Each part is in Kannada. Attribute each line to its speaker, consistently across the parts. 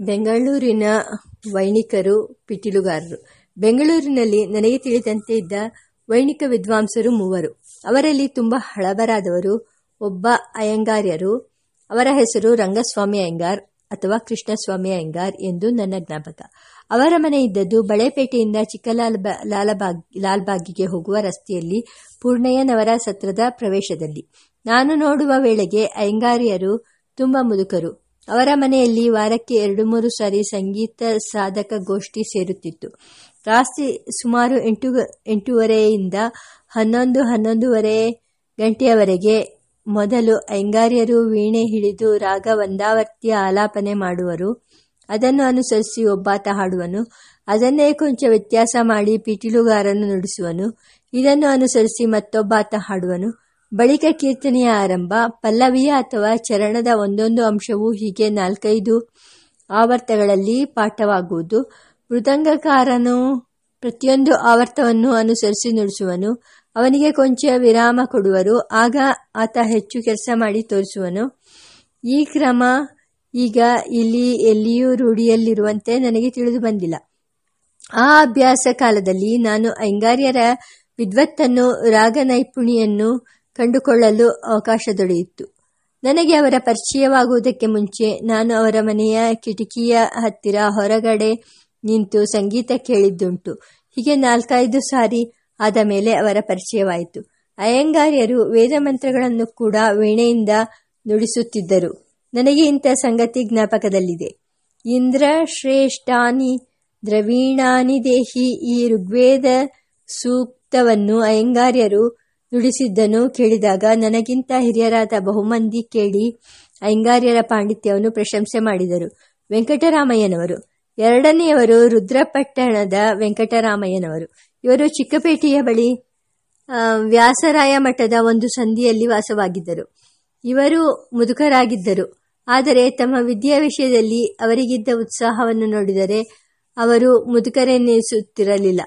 Speaker 1: ಬೆಂಗಳೂರಿನ ವೈಣಿಕರು, ಪಿಟೀಲುಗಾರರು. ಬೆಂಗಳೂರಿನಲ್ಲಿ ನನಗೆ ತಿಳಿದಂತೆ ಇದ್ದ ವೈಣಿಕ ವಿದ್ವಾಂಸರು ಮೂವರು. ಅವರಲ್ಲಿ ತುಂಬ ಹಳಬರಾದವರು ಒಬ್ಬ ಅಯ್ಯಂಗಾರ್ಯರು, ಅವರ ಹೆಸರು ರಂಗಸ್ವಾಮಿ ಅಯ್ಯಂಗಾರ್ ಅಥವಾ ಕೃಷ್ಣಸ್ವಾಮಿ ಅಯ್ಯಂಗಾರ್ ಎಂದು ನನ್ನ ಜ್ಞಾಪಕ. ಅವರ ಮನೆ ಇದ್ದದ್ದು ಬಳೆಪೇಟೆಯಿಂದ ಚಿಕ್ಕಲಾಲ್ ಲಾಲಬಾಗ್, ಲಾಲ್ಬಾಗಿಗೆ ಹೋಗುವ ರಸ್ತೆಯಲ್ಲಿ ಪೂರ್ಣಯ್ಯನವರ ಸತ್ರದ ಪ್ರವೇಶದಲ್ಲಿ. ನಾನು ನೋಡುವ ವೇಳೆಗೆ ಅಯ್ಯಂಗಾರ್ಯರು ತುಂಬ ಮುದುಕರು. ಅವರ ಮನೆಯಲ್ಲಿ ವಾರಕ್ಕೆ ಎರಡು ಮೂರು ಸಾರಿ ಸಂಗೀತ ಸಾಧಕ ಗೋಷ್ಠಿ ಸೇರುತ್ತಿತ್ತು. ರಾತ್ರಿ ಸುಮಾರು ಎಂಟು ಎಂಟೂವರೆಯಿಂದ ಹನ್ನೊಂದು, ಹನ್ನೊಂದೂವರೆ ಗಂಟೆಯವರೆಗೆ ಮೊದಲು ಅಯ್ಯಂಗಾರ್ಯರು ವೀಣೆ ಹಿಡಿದು ರಾಗ ವಂದಾವರ್ತಿಯ ಆಲಾಪನೆ ಮಾಡುವರು. ಅದನ್ನು ಅನುಸರಿಸಿ ಒಬ್ಬಾತ ಹಾಡುವನು. ಅದನ್ನೇ ಕೊಂಚ ವ್ಯತ್ಯಾಸ ಮಾಡಿ ಪಿಟೀಲುಗಾರನು ನುಡಿಸುವನು. ಇದನ್ನು ಅನುಸರಿಸಿ ಮತ್ತೊಬ್ಬಾತ ಹಾಡುವನು. ಬಳಿಕ ಕೀರ್ತನೆಯ ಆರಂಭ, ಪಲ್ಲವಿಯ ಅಥವಾ ಚರಣದ ಒಂದೊಂದು ಅಂಶವು ಹೀಗೆ ನಾಲ್ಕೈದು ಆವರ್ತಗಳಲ್ಲಿ ಪಾಠವಾಗುವುದು. ಮೃದಂಗಕಾರನು ಪ್ರತಿಯೊಂದು ಆವರ್ತವನ್ನು ಅನುಸರಿಸಿ ನುಡಿಸುವನು. ಅವನಿಗೆ ಕೊಂಚ ವಿರಾಮ ಕೊಡುವರು. ಆಗ ಆತ ಹೆಚ್ಚು ಕೆಲಸ ಮಾಡಿ ತೋರಿಸುವನು. ಈ ಕ್ರಮ ಈಗ ಇಲ್ಲಿ ಎಲ್ಲಿಯೂ ರೂಢಿಯಲ್ಲಿರುವಂತೆ ನನಗೆ ತಿಳಿದು ಬಂದಿಲ್ಲ. ಆ ಅಭ್ಯಾಸ ಕಾಲದಲ್ಲಿ ನಾನು ಅಯ್ಯಂಗಾರ್ಯರ ವಿದ್ವತ್ತನ್ನು ರಾಗ ನೈಪುಣಿಯನ್ನು ಕಂಡುಕೊಳ್ಳಲು ಅವಕಾಶ ದೊರೆಯಿತು. ನನಗೆ ಅವರ ಪರಿಚಯವಾಗುವುದಕ್ಕೆ ಮುಂಚೆ ನಾನು ಅವರ ಮನೆಯ ಕಿಟಕಿಯ ಹತ್ತಿರ ಹೊರಗಡೆ ನಿಂತು ಸಂಗೀತ ಕೇಳಿದ್ದುಂಟು. ಹೀಗೆ ನಾಲ್ಕೈದು ಸಾರಿ ಆದ ಮೇಲೆ ಅವರ ಪರಿಚಯವಾಯಿತು. ಅಯ್ಯಂಗಾರ್ಯರು ವೇದ ಮಂತ್ರಗಳನ್ನು ಕೂಡ ವೀಣೆಯಿಂದ ನುಡಿಸುತ್ತಿದ್ದರು. ನನಗೆ ಇಂಥ ಸಂಗತಿ ಜ್ಞಾಪಕದಲ್ಲಿದೆ. ಇಂದ್ರ ಶ್ರೇಷ್ಠಾನಿ ದ್ರವೀಣಾನಿ ದೇಹಿ ಈ ಋಗ್ವೇದ ಸೂಕ್ತವನ್ನು ಅಯ್ಯಂಗಾರ್ಯರು ನುಡಿಸಿದ್ದನ್ನು ಕೇಳಿದಾಗ ನನಗಿಂತ ಹಿರಿಯರಾದ ಬಹುಮಂದಿ ಕೇಳಿ ಅಯ್ಯಂಗಾರ್ಯರ ಪಾಂಡಿತ್ಯವನ್ನು ಪ್ರಶಂಸೆ ಮಾಡಿದರು. ವೆಂಕಟರಾಮಯ್ಯನವರು. ಎರಡನೆಯವರು ರುದ್ರಪಟ್ಟಣದ ವೆಂಕಟರಾಮಯ್ಯನವರು. ಇವರು ಚಿಕ್ಕಪೇಟೆಯ ಬಳಿ ವ್ಯಾಸರಾಯ ಮಠದ ಒಂದು ಸಂಧಿಯಲ್ಲಿ ವಾಸವಾಗಿದ್ದರು. ಇವರು ಮುದುಕರಾಗಿದ್ದರು. ಆದರೆ ತಮ್ಮ ವಿದ್ಯಾ ವಿಷಯದಲ್ಲಿ ಅವರಿಗಿದ್ದ ಉತ್ಸಾಹವನ್ನು ನೋಡಿದರೆ ಅವರು ಮುದುಕರೆನ್ನಿಸುತ್ತಿರಲಿಲ್ಲ.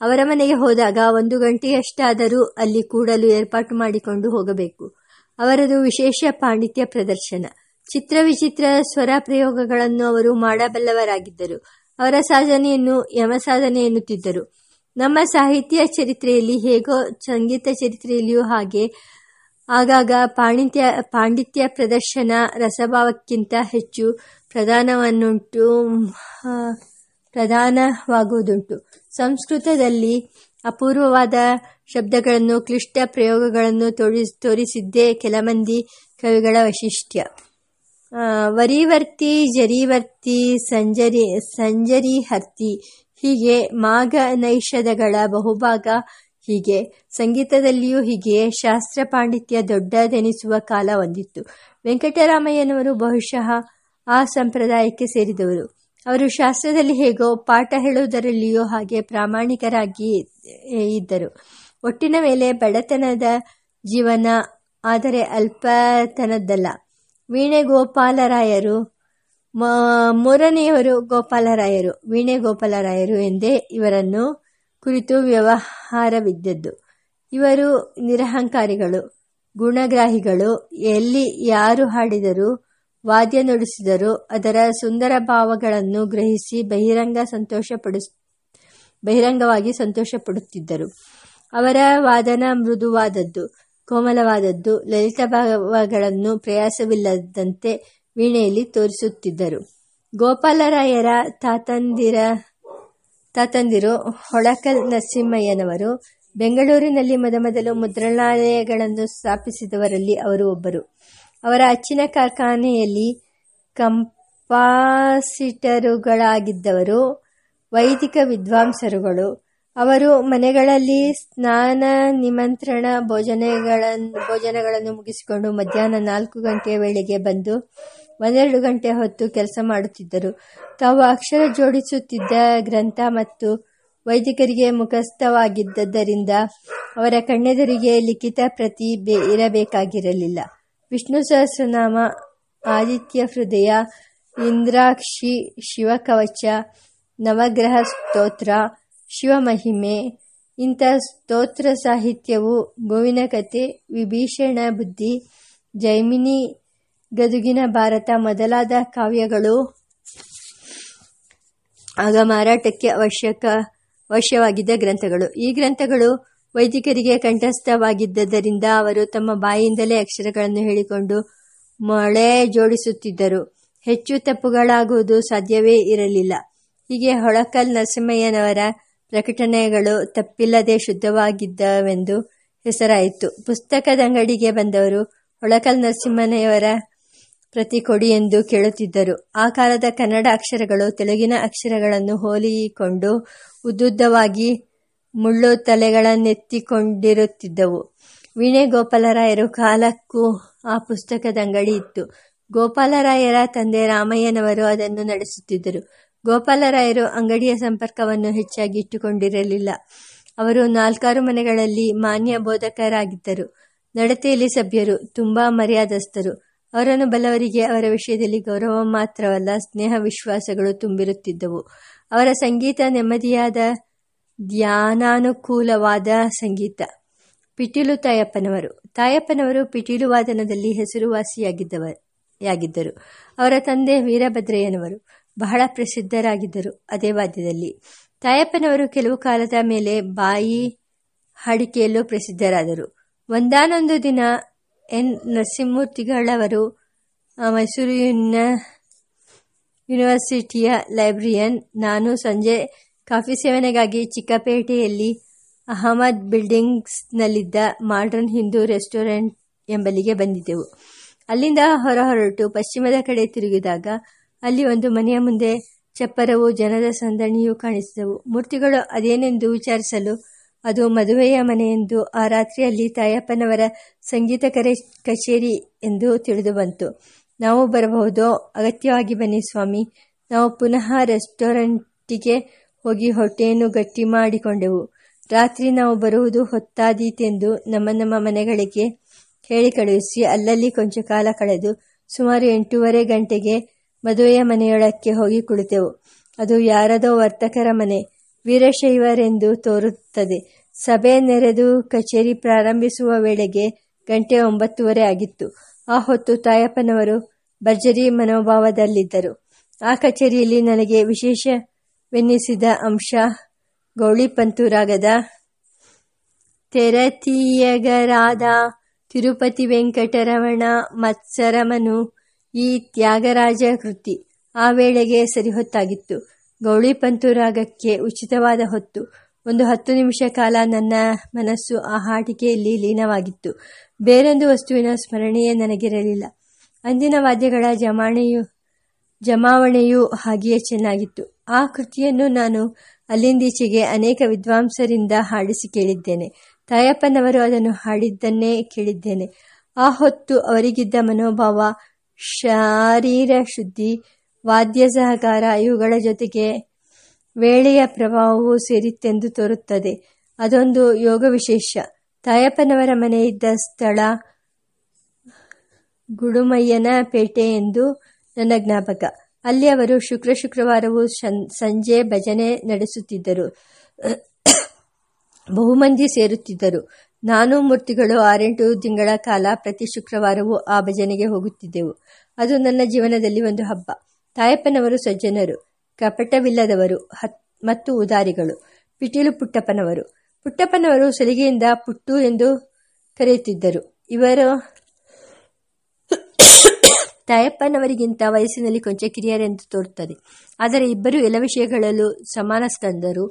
Speaker 1: ಅವರ ಮನೆಗೆ ಹೋದಾಗ ಒಂದು ಗಂಟೆಯಷ್ಟಾದರೂ ಅಲ್ಲಿ ಕೂಡಲು ಏರ್ಪಾಟು ಮಾಡಿಕೊಂಡು ಹೋಗಬೇಕು. ಅವರದು ವಿಶೇಷ ಪಾಂಡಿತ್ಯ ಪ್ರದರ್ಶನ. ಚಿತ್ರ ವಿಚಿತ್ರ ಸ್ವರ ಪ್ರಯೋಗಗಳನ್ನು ಅವರು ಮಾಡಬಲ್ಲವರಾಗಿದ್ದರು. ಅವರ ಸಾಧನೆಯನ್ನು ಯಮ ಸಾಧನೆ ಎನ್ನುತ್ತಿದ್ದರು. ನಮ್ಮ ಸಾಹಿತ್ಯ ಚರಿತ್ರೆಯಲ್ಲಿ ಹೇಗೋ ಸಂಗೀತ ಚರಿತ್ರೆಯಲ್ಲಿಯೂ ಹಾಗೆ. ಆಗಾಗ ಪಾಂಡಿತ್ಯ ಪಾಂಡಿತ್ಯ ಪ್ರದರ್ಶನ ರಸಭಾವಕ್ಕಿಂತ ಹೆಚ್ಚು ಪ್ರಧಾನವನ್ನುಂಟು ಪ್ರಧಾನವಾಗುವುದುಂಟು. ಸಂಸ್ಕೃತದಲ್ಲಿ ಅಪೂರ್ವವಾದ ಶಬ್ದಗಳನ್ನು, ಕ್ಲಿಷ್ಟ ಪ್ರಯೋಗಗಳನ್ನು ತೋರಿ, ತೋರಿಸಿದ್ದೇ ಕೆಲಮಂದಿ ಕವಿಗಳ ವೈಶಿಷ್ಟ್ಯ. ವರಿವರ್ತಿ, ಜರಿವರ್ತಿ, ಸಂಜರಿ ಸಂಜರಿ ಹರ್ತಿ ಹೀಗೆ ಮಾಗ ನೈಷಧಗಳ ಬಹುಭಾಗ ಹೀಗೆ. ಸಂಗೀತದಲ್ಲಿಯೂ ಹೀಗೆ. ಶಾಸ್ತ್ರ ಪಾಂಡಿತ್ಯ ದೊಡ್ಡದೆನಿಸುವ ಕಾಲ ಹೊಂದಿತ್ತು. ವೆಂಕಟರಾಮಯ್ಯನವರು ಬಹುಶಃ ಆ ಸಂಪ್ರದಾಯಕ್ಕೆ ಸೇರಿದವರು. ಅವರು ಶಾಸ್ತ್ರದಲ್ಲಿ ಹೇಗೋ ಪಾಠ ಹೇಳುವುದರಲ್ಲಿಯೋ ಹಾಗೆ ಪ್ರಾಮಾಣಿಕರಾಗಿ ಇದ್ದರು. ಒಟ್ಟಿನ ಮೇಲೆ ಬಡತನದ ಜೀವನ, ಆದರೆ ಅಲ್ಪತನದ್ದಲ್ಲ. ವೀಣೆ ಗೋಪಾಲರಾಯರು ಮೂರನೆಯವರು ಗೋಪಾಲರಾಯರು ವೀಣೆ ಗೋಪಾಲರಾಯರು ಎಂದೇ ಇವರನ್ನು ಕುರಿತು ವ್ಯವಹಾರವಿದ್ದದ್ದು. ಇವರು ನಿರಹಂಕಾರಿಗಳು, ಗುಣಗ್ರಾಹಿಗಳು. ಎಲ್ಲಿ ಯಾರು ಹಾಡಿದರೂ ವಾದ್ಯ ನುಡಿಸಿದರು. ಅದರ ಸುಂದರ ಭಾವಗಳನ್ನು ಗ್ರಹಿಸಿ ಬಹಿರಂಗ ಸಂತೋಷಪಡಿಸ ಬಹಿರಂಗವಾಗಿ ಸಂತೋಷಪಡುತ್ತಿದ್ದರು. ಅವರ ವಾದನ ಮೃದುವಾದದ್ದು, ಕೋಮಲವಾದದ್ದು, ಲಲಿತ ಭಾವಗಳನ್ನು ಪ್ರಯಾಸವಿಲ್ಲದಂತೆ ವೀಣೆಯಲ್ಲಿ ತೋರಿಸುತ್ತಿದ್ದರು. ಗೋಪಾಲರಾಯರ ತಾತಂದಿರ, ತಾತಂದಿರು ಹೊಳಕಲ್ ನರಸಿಂಹಯ್ಯನವರು, ಬೆಂಗಳೂರಿನಲ್ಲಿ ಮೊದಮೊದಲು ಮುದ್ರಣಾಲಯಗಳನ್ನು ಸ್ಥಾಪಿಸಿದವರಲ್ಲಿ ಅವರು ಒಬ್ಬರು. ಅವರ ಅಚ್ಚಿನ ಕಾರ್ಖಾನೆಯಲ್ಲಿ ಕಂಪಾಸಿಟರುಗಳಾಗಿದ್ದವರು, ವೈದಿಕ ವಿದ್ವಾಂಸರುಗಳು. ಅವರು ಮನೆಗಳಲ್ಲಿ ಸ್ನಾನ, ನಿಮಂತ್ರಣ ಭೋಜನೆಗಳನ್ನು ಭೋಜನಗಳನ್ನು ಮುಗಿಸಿಕೊಂಡು ಮಧ್ಯಾಹ್ನ ನಾಲ್ಕು ಗಂಟೆಯ ವೇಳೆಗೆ ಬಂದು ಒಂದೆರಡು ಗಂಟೆ ಹೊತ್ತು ಕೆಲಸ ಮಾಡುತ್ತಿದ್ದರು. ತಾವು ಅಕ್ಷರ ಜೋಡಿಸುತ್ತಿದ್ದ ಗ್ರಂಥ ಮತ್ತು ವೈದಿಕರಿಗೆ ಮುಖಸ್ಥವಾಗಿದ್ದರಿಂದ ಅವರ ಕಣ್ಣೆದುರಿಗೆ ಲಿಖಿತ ಪ್ರತಿ ಇರಬೇಕಾಗಿರಲಿಲ್ಲ. ವಿಷ್ಣು ಸಹಸ್ರನಾಮ, ಆದಿತ್ಯ ಹೃದಯ, ಇಂದ್ರಾಕ್ಷಿ, ಶಿವಕವಚ, ನವಗ್ರಹ ಸ್ತೋತ್ರ, ಶಿವಮಹಿಮೆ, ಇಂಥ ಸ್ತೋತ್ರ ಸಾಹಿತ್ಯವು ಗೋವಿನ ಕತೆ ವಿಭೀಷಣ ಬುದ್ಧಿ, ಜೈಮಿನಿ ಗದುಗಿನ ಭಾರತ ಮೊದಲಾದ ಕಾವ್ಯಗಳು ಆಗ ಮಾರಾಟಕ್ಕೆ ಅವಶ್ಯಕ, ಅವಶ್ಯವಾಗಿದ್ದ ಗ್ರಂಥಗಳು. ಈ ಗ್ರಂಥಗಳು ವೈದಿಕರಿಗೆ ಕಂಠಸ್ಥವಾಗಿದ್ದರಿಂದ ಅವರು ತಮ್ಮ ಬಾಯಿಯಿಂದಲೇ ಅಕ್ಷರಗಳನ್ನು ಹೇಳಿಕೊಂಡು ಮೊಳೆ ಜೋಡಿಸುತ್ತಿದ್ದರು. ಹೆಚ್ಚು ತಪ್ಪುಗಳಾಗುವುದು ಸಾಧ್ಯವೇ ಇರಲಿಲ್ಲ. ಹೀಗೆ ಹೊಳಕಲ್ ನರಸಿಂಹಯ್ಯನವರ ಪ್ರಕಟಣೆಗಳು ತಪ್ಪಿಲ್ಲದೆ ಶುದ್ಧವಾಗಿದ್ದವೆಂದು ಹೆಸರಾಯಿತು. ಪುಸ್ತಕದಂಗಡಿಗೆ ಬಂದವರು ಹೊಳಕಲ್ ನರಸಿಂಹನೆಯವರ ಪ್ರತಿ ಕೊಡಿ ಎಂದು ಕೇಳುತ್ತಿದ್ದರು. ಆ ಕಾಲದ ಕನ್ನಡ ಅಕ್ಷರಗಳು ತೆಲುಗಿನ ಅಕ್ಷರಗಳನ್ನು ಹೋಲಿಕೊಂಡು ಉದ್ದುದ್ದವಾಗಿ ಮುಳ್ಳು ತಲೆಗಳನ್ನೆತ್ತಿಕೊಂಡಿರುತ್ತಿದ್ದವು ವೀಣೆ ಗೋಪಾಲರಾಯರು ಕಾಲಕ್ಕೂ ಆ ಪುಸ್ತಕದ ಅಂಗಡಿ ಇತ್ತು. ಗೋಪಾಲರಾಯರ ತಂದೆ ರಾಮಯ್ಯನವರು ಅದನ್ನು ನಡೆಸುತ್ತಿದ್ದರು. ಗೋಪಾಲರಾಯರು ಅಂಗಡಿಯ ಸಂಪರ್ಕವನ್ನು ಹೆಚ್ಚಾಗಿ ಇಟ್ಟುಕೊಂಡಿರಲಿಲ್ಲ. ಅವರು ನಾಲ್ಕಾರು ಮನೆಗಳಲ್ಲಿ ಮಾನ್ಯ ಬೋಧಕರಾಗಿದ್ದರು. ನಡತೆಯಲ್ಲಿ ಸಭ್ಯರು, ತುಂಬಾ ಮರ್ಯಾದಸ್ಥರು. ಅವರನ್ನು ಬಲ್ಲವರಿಗೆ ಅವರ ವಿಷಯದಲ್ಲಿ ಗೌರವ ಮಾತ್ರವಲ್ಲ, ಸ್ನೇಹ ವಿಶ್ವಾಸಗಳು ತುಂಬಿರುತ್ತಿದ್ದವು. ಅವರ ಸಂಗೀತ ನೆಮ್ಮದಿಯಾದ ಧ್ಯಾನಾನುಕೂಲವಾದ ಸಂಗೀತ. ಪಿಟೀಲು ತಾಯಪ್ಪನವರು. ತಾಯಪ್ಪನವರು ಪಿಟೀಲು ವಾದನದಲ್ಲಿ ಹೆಸರುವಾಸಿಯಾಗಿದ್ದವರು ಅವರ ತಂದೆ ವೀರಭದ್ರಯ್ಯನವರು ಬಹಳ ಪ್ರಸಿದ್ಧರಾಗಿದ್ದರು ಅದೇ ವಾದ್ಯದಲ್ಲಿ. ತಾಯಪ್ಪನವರು ಕೆಲವು ಕಾಲದ ಮೇಲೆ ಬಾಯಿ ಹಾಡಿಕೆಯಲ್ಲೂ ಪ್ರಸಿದ್ಧರಾದರು. ಒಂದಾನೊಂದು ದಿನ ಎನ್ ನರಸಿಂಹಮೂರ್ತಿಗಳವರು ಮೈಸೂರಿನ ಯೂನಿವರ್ಸಿಟಿಯ ಲೈಬ್ರರಿಯನ್ ನಾನು ಸಂಜೆ ಕಾಫಿ ಸೇವನೆಗಾಗಿ ಚಿಕ್ಕಪೇಟೆಯಲ್ಲಿ ಅಹಮದ್ ಬಿಲ್ಡಿಂಗ್ಸ್ನಲ್ಲಿದ್ದ ಮಾಡ್ರನ್ ಹಿಂದೂ ರೆಸ್ಟೋರೆಂಟ್ ಎಂಬಲ್ಲಿಗೆ ಬಂದಿದ್ದೆವು. ಅಲ್ಲಿಂದ ಹೊರ ಹೊರಟು ಪಶ್ಚಿಮದ ಕಡೆ ತಿರುಗಿದಾಗ ಅಲ್ಲಿ ಒಂದು ಮನೆಯ ಮುಂದೆ ಚಪ್ಪರವು ಜನರ ಸಂದಣಿಯೂ ಕಾಣಿಸಿದವು. ಮೂರ್ತಿಗಳು ಅದೇನೆಂದು ವಿಚಾರಿಸಲು ಅದು ಮದುವೆಯ ಮನೆಯೆಂದು ಆ ರಾತ್ರಿಯಲ್ಲಿ ತಾಯಪ್ಪನವರ ಸಂಗೀತ ಕರೆ ಕಚೇರಿ ಎಂದು ತಿಳಿದು ಬಂತು. ನಾವು ಬರಬಹುದೋ? ಅಗತ್ಯವಾಗಿ ಬನ್ನಿ ಸ್ವಾಮಿ. ನಾವು ಪುನಃ ರೆಸ್ಟೋರೆಂಟಿಗೆ ಹೋಗಿ ಹೊಟ್ಟೆಯನ್ನು ಗಟ್ಟಿ ಮಾಡಿಕೊಂಡೆವು. ರಾತ್ರಿ ನಾವು ಬರುವುದು ಹೊತ್ತಾದೀತೆಂದು ನಮ್ಮ ನಮ್ಮ ಮನೆಗಳಿಗೆ ಹೇಳಿ ಕಳುಹಿಸಿ ಅಲ್ಲಲ್ಲಿ ಕೊಂಚ ಕಾಲ ಕಳೆದು ಸುಮಾರು ಎಂಟೂವರೆ ಗಂಟೆಗೆ ಮದುವೆಯ ಮನೆಯೊಳಕ್ಕೆ ಹೋಗಿ ಕುಳಿತೆವು. ಅದು ಯಾರದೋ ವರ್ತಕರ ಮನೆ. ವೀರಶೈವರೆಂದು ತೋರುತ್ತದೆ. ಸಭೆ ನೆರೆದು ಕಚೇರಿ ಪ್ರಾರಂಭಿಸುವ ವೇಳೆಗೆ ಗಂಟೆ ಒಂಬತ್ತುವರೆ ಆಗಿತ್ತು. ಆ ಹೊತ್ತು ತಾಯಪ್ಪನವರು ಭರ್ಜರಿ ಮನೋಭಾವದಲ್ಲಿದ್ದರು. ಆ ಕಚೇರಿಯಲ್ಲಿ ನನಗೆ ವಿಶೇಷವೆನ್ನಿಸಿದ ಅಂಶ ಗೌಳಿಪಂತುರಾಗದ. ತೆರತೀಯಗರಾದ ತಿರುಪತಿ ವೆಂಕಟರಮಣ, ಮತ್ಸರಮನು, ಈ ತ್ಯಾಗರಾಜ ಕೃತಿ ಆ ವೇಳೆಗೆ ಸರಿಹೊತ್ತಾಗಿತ್ತು. ಗೌಳಿಪಂತು ರಾಗಕ್ಕೆ ಉಚಿತವಾದ ಹೊತ್ತು. ಒಂದು ಹತ್ತು ನಿಮಿಷ ಕಾಲ ನನ್ನ ಮನಸ್ಸು ಆ ಹಾಟಿಕೆಯಲ್ಲಿ ಲೀನವಾಗಿತ್ತು. ಬೇರೊಂದು ವಸ್ತುವಿನ ಸ್ಮರಣೆಯೇ ನನಗಿರಲಿಲ್ಲ. ಅಂದಿನ ವಾದ್ಯಗಳ ಜಮಾಣೆಯು, ಜಮಾವಣೆಯೂ ಹಾಗೆಯೇ ಚೆನ್ನಾಗಿತ್ತು. ಆ ಕೃತಿಯನ್ನು ನಾನು ಅಲ್ಲಿಂದೀಚೆಗೆ ಅನೇಕ ವಿದ್ವಾಂಸರಿಂದ ಹಾಡಿಸಿ ಕೇಳಿದ್ದೇನೆ. ತಾಯಪ್ಪನವರು ಅದನ್ನು ಹಾಡಿದ್ದನ್ನೇ ಕೇಳಿದ್ದೇನೆ. ಆ ಹೊತ್ತು ಅವರಿಗಿದ್ದ ಮನೋಭಾವ, ಶಾರೀರ ಶುದ್ಧಿ ವಾದ್ಯ ಸಹಕಾರ ಇವುಗಳ ಜೊತೆಗೆ ವೇಳೆಯ ಪ್ರಭಾವವು ಸೇರಿತ್ತೆಂದು ತೋರುತ್ತದೆ. ಅದೊಂದು ಯೋಗ ವಿಶೇಷ. ತಾಯಪ್ಪನವರ ಮನೆಯಿದ್ದ ಸ್ಥಳ ಗುಡುಮಯ್ಯನ ಪೇಟೆ ಎಂದು ನನ್ನ ಜ್ಞಾಪಕ. ಅಲ್ಲಿ ಅವರು ಶುಕ್ರ ಶುಕ್ರವಾರವೂ ಸಂಜೆ ಭಜನೆ ನಡೆಸುತ್ತಿದ್ದರು. ಬಹುಮಂದಿ ಸೇರುತ್ತಿದ್ದರು. ನಾನು ಮೂರ್ತಿಗಳು ಆರೆಂಟು ತಿಂಗಳ ಕಾಲ ಪ್ರತಿ ಶುಕ್ರವಾರವೂ ಆ ಭಜನೆಗೆ ಹೋಗುತ್ತಿದ್ದೆವು. ಅದು ನನ್ನ ಜೀವನದಲ್ಲಿ ಒಂದು ಹಬ್ಬ. ತಾಯಪ್ಪನವರು ಸಜ್ಜನರು, ಕಪಟವಿಲ್ಲದವರು ಮತ್ತು ಉದಾರಿಗಳು, ಪಿಟೀಲು ಪುಟ್ಟಪ್ಪನವರು. ಪುಟ್ಟಪ್ಪನವರು ಸಲಿಗೆಯಿಂದ ಪುಟ್ಟು ಎಂದು ಕರೆಯುತ್ತಿದ್ದರು. ಇವರು ತಾಯಪ್ಪನವರಿಗಿಂತ ವಯಸ್ಸಿನಲ್ಲಿ ಕೊಂಚ ಕಿರಿಯರೆಂದು ತೋರುತ್ತದೆ. ಆದರೆ ಇಬ್ಬರು ಎಲ್ಲ ವಿಷಯಗಳಲ್ಲೂ ಸಮಾನ ಸ್ಕಂದರು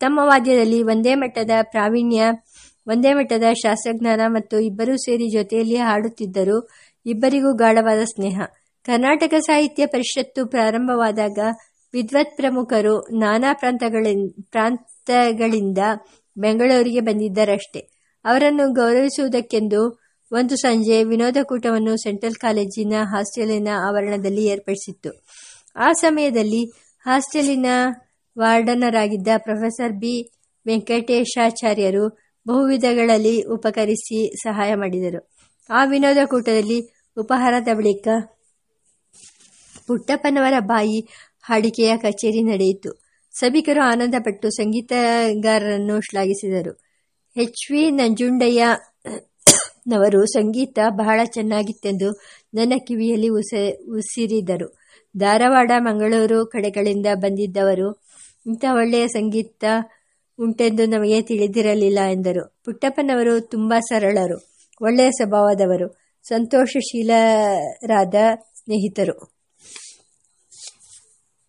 Speaker 1: ತಮ್ಮ ವಾದ್ಯದಲ್ಲಿ ಒಂದೇ ಮಟ್ಟದ ಪ್ರಾವೀಣ್ಯ, ಒಂದೇ ಮಟ್ಟದ ಶಾಸ್ತ್ರಜ್ಞಾನ ಮತ್ತು ಇಬ್ಬರೂ ಸೇರಿ ಜೊತೆಯಲ್ಲಿ ಹಾಡುತ್ತಿದ್ದರು. ಇಬ್ಬರಿಗೂ ಗಾಢವಾದ ಸ್ನೇಹ. ಕರ್ನಾಟಕ ಸಾಹಿತ್ಯ ಪರಿಷತ್ತು ಪ್ರಾರಂಭವಾದಾಗ ವಿದ್ವತ್ ಪ್ರಮುಖರು ನಾನಾ ಪ್ರಾಂತಗಳಿಂದ ಬೆಂಗಳೂರಿಗೆ ಬಂದಿದ್ದರಷ್ಟೇ. ಅವರನ್ನು ಗೌರವಿಸುವುದಕ್ಕೆಂದು ಒಂದು ಸಂಜೆ ವಿನೋದಕೂಟವನ್ನು ಸೆಂಟ್ರಲ್ ಕಾಲೇಜಿನ ಹಾಸ್ಟೆಲಿನ ಆವರಣದಲ್ಲಿ ಏರ್ಪಡಿಸಿತ್ತು. ಆ ಸಮಯದಲ್ಲಿ ಹಾಸ್ಟೆಲಿನ ವಾರ್ಡನರಾಗಿದ್ದ ಪ್ರೊಫೆಸರ್ ಬಿ. ವೆಂಕಟೇಶಾಚಾರ್ಯರು ಬಹುವಿಧಗಳಲ್ಲಿ ಉಪಕರಿಸಿ ಸಹಾಯ ಮಾಡಿದರು. ಆ ವಿನೋದಕೂಟದಲ್ಲಿ ಉಪಹಾರದ ಬಳಿಕ ಪುಟ್ಟಪ್ಪನವರ ಬಾಯಿ ಹಾಡಿಕೆಯ ಕಚೇರಿ ನಡೆಯಿತು. ಸಭಿಕರು ಆನಂದಪಟ್ಟು ಸಂಗೀತಗಾರರನ್ನು ಶ್ಲಾಘಿಸಿದರು. ಎಚ್ ವಿ ನಂಜುಂಡಯ್ಯನವರು ಸಂಗೀತ ಬಹಳ ಚೆನ್ನಾಗಿತ್ತೆಂದು ನನ್ನ ಕಿವಿಯಲ್ಲಿ ಉಸ, ಉಸಿರಿದರು. ಧಾರವಾಡ, ಮಂಗಳೂರು ಕಡೆಗಳಿಂದ ಬಂದಿದ್ದವರು, ಇಂಥ ಒಳ್ಳೆಯ ಸಂಗೀತ ಉಂಟೆಂದು ನಮಗೆ ತಿಳಿದಿರಲಿಲ್ಲ ಎಂದರು. ಪುಟ್ಟಪ್ಪನವರು ತುಂಬ ಸರಳರು, ಒಳ್ಳೆಯ ಸ್ವಭಾವದವರು, ಸಂತೋಷಶೀಲರಾದ ಸ್ನೇಹಿತರು.